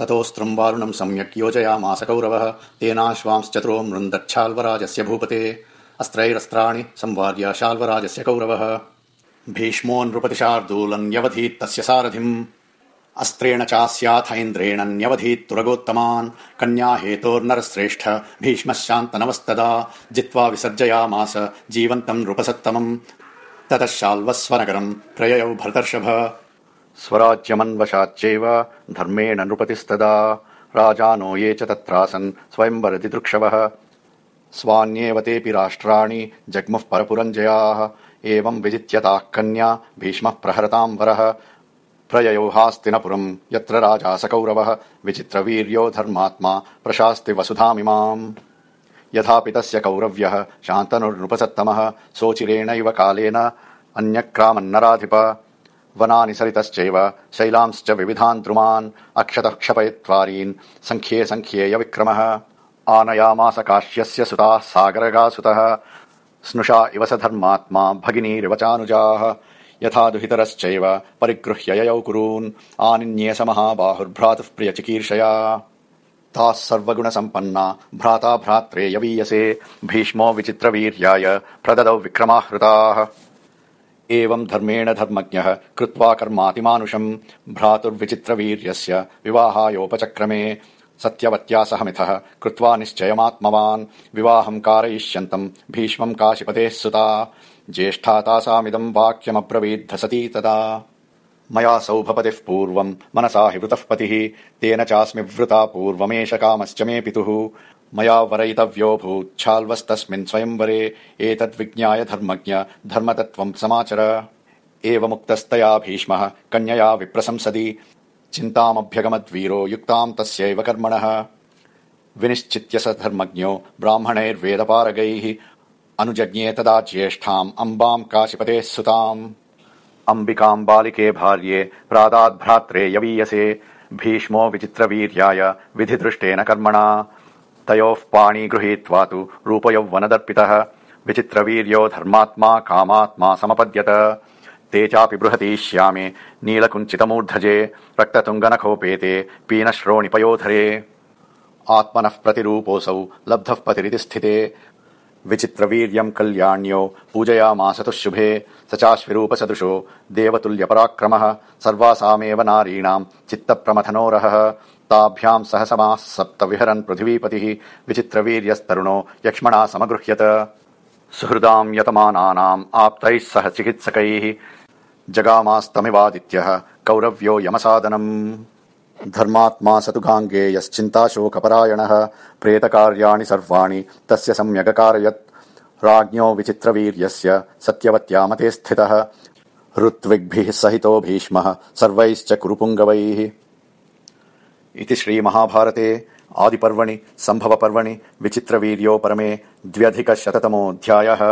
ततोऽस्त्रम् वारुणम् सम्यक् योजयामास कौरवः तेनाश्वांश्चतुरो मृन्दच्छाल्वराजस्य भूपते अस्त्रैरस्त्राणि संवार्य शाल्वराजस्य कौरवः। भीष्मो नृपतिशार्दूलन्यवधीत्तस्य सारथिम्। अस्त्रेण चास्याथैन्द्रेण न्यवधीत्तुरगोत्तमान् कन्या हेतोर्नरश्रेष्ठ भीष्मः शान्तनवस्तदा जित्वा विसर्जयामास जीवन्तम् नृपसत्तमम्। ततः शाल्वस्वनगरम् प्रययौ भरतर्षभ स्वराज्यमन्वशाच्चैव धर्मेण नृपतिस्तदा। राजानो ये च तत्रासन् स्वयंवरदिदृक्षवः स्वान्येव तेऽपि राष्ट्राणि जग्मुः परपुरञ्जयाः। एवम् विजित्यताः कन्या भीष्मः प्रहरताम् वरः प्रययो हास्तिनपुरम् यत्र राजा स कौरवः। विचित्रवीर्यो धर्मात्मा प्रशास्ति वसुधामिमाम् यथापि तस्य कौरव्यः शान्तनुर्नृपसत्तमः सोचिरेणैव कालेन अन्यक्रामन्नराधिप वनानि सरितश्चैव शैलांश्च विविधान् द्रुमान् अक्षतः क्षपयित्वारीन्। सङ्ख्ये सङ्ख्येय विक्रमः आनयामास काश्यस्य सुताः सागरगासुतः। स्नुषा इव स धर्मात्मा भगिनीरिव चानुजाः यथा दुहितरश्चैव परिगृह्य ययौ कुरून्। आनिन्ये स महाबाहुर्भ्रातुः प्रियचिकीर्षया ताः सर्वगुणसम्पन्ना भ्राता भ्रात्रे यवीयसे। भीष्मो विचित्रवीर्याय प्रददौ विक्रमाहृताः एवम् धर्मेण धर्मज्ञः कृत्वा कर्मातिमानुषम् भ्रातुर्विचित्रवीर्यस्य विवाहायोपचक्रमे सत्यवत्या सह मिथः कृत्वा निश्चयमात्मवान् विवाहम् कारयिष्यन्तम् भीष्मम् काशिपतेः सुता ज्येष्ठा तासामिदम् वाक्यमब्रवीद्ध सती तदा। मया सौभपतिः पूर्वम् मनसा हि वृतः पतिः तेन चास्मि वृता पूर्वमेष कामश्च मे पितुः मया वरयितव्यो भूच्छाल्वस्तस्मिन् स्वयंवरे एतद्विज्ञाय धर्मज्ञ धर्मतत्त्वम् समाचर। एवमुक्तस्तया भीष्मः कन्यया विप्रशंसदि चिन्तामभ्यगमद्वीरो युक्ताम् तस्यैव कर्मणः। विनिश्चित्य स धर्मज्ञो ब्राह्मणैर्वेदपारगैः अनुजज्ञे तदा ज्येष्ठाम् अम्बाम् काशिपतेः सुताम्। अम्बिकाम् बालिके भार्ये प्रादाद्भ्रात्रे यवीयसे भीष्मो विचित्रवीर्याय विधिदृष्टेन कर्मणा तयोः पाणी गृहीत्वा तु रूपयौवनदर्पितः विचित्रवीर्यो धर्मात्मा कामात्मा समपद्यत। ते चापि बृहतीश्यामे नीलकुञ्चितमूर्धजे रक्ततुङ्गनखोपेते पीनश्रोणिपयोधरे। आत्मनः प्रतिरूपोऽसौ लब्धः पतिरिति स्थिते। विचित्रवीर्यम् कल्याण्यो पूजयामास तु शुभे स चाश्विरूपसदृशो देवतुल्यपराक्रमः सर्वासामेव नारीणाम् चित्तप्रमथनोरहः ताभ्याम् सह समाः सप्त विहरन् पृथिवीपतिः विचित्रवीर्यस्तरुणो यक्ष्मणा समगृह्यत। सुहृदाम् यतमानानाम् आप्तैः सह चिकित्सकैः जगामास्तमिवादित्यः कौरव्यो यमसादनम्। धर्मात्मा स तु गाङ्गेयश्चिन्ताशोकपरायणः प्रेतकार्याणि सर्वाणि तस्य सम्यगकारयत्। राज्ञो विचित्रवीर्यस्य सत्यवत्यामते स्थितः। ऋत्विग्भिः सहितो भीष्मः सर्वैश्च कुरुपुङ्गवैः इति श्रीमहाभारते आदिपर्वणि सम्भवपर्वणि विचित्रवीर्यो परमे द्व्यधिकशततमोऽध्यायः